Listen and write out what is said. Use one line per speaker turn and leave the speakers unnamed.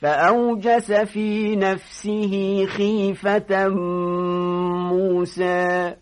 فأوجس في نفسه خيفة موسى.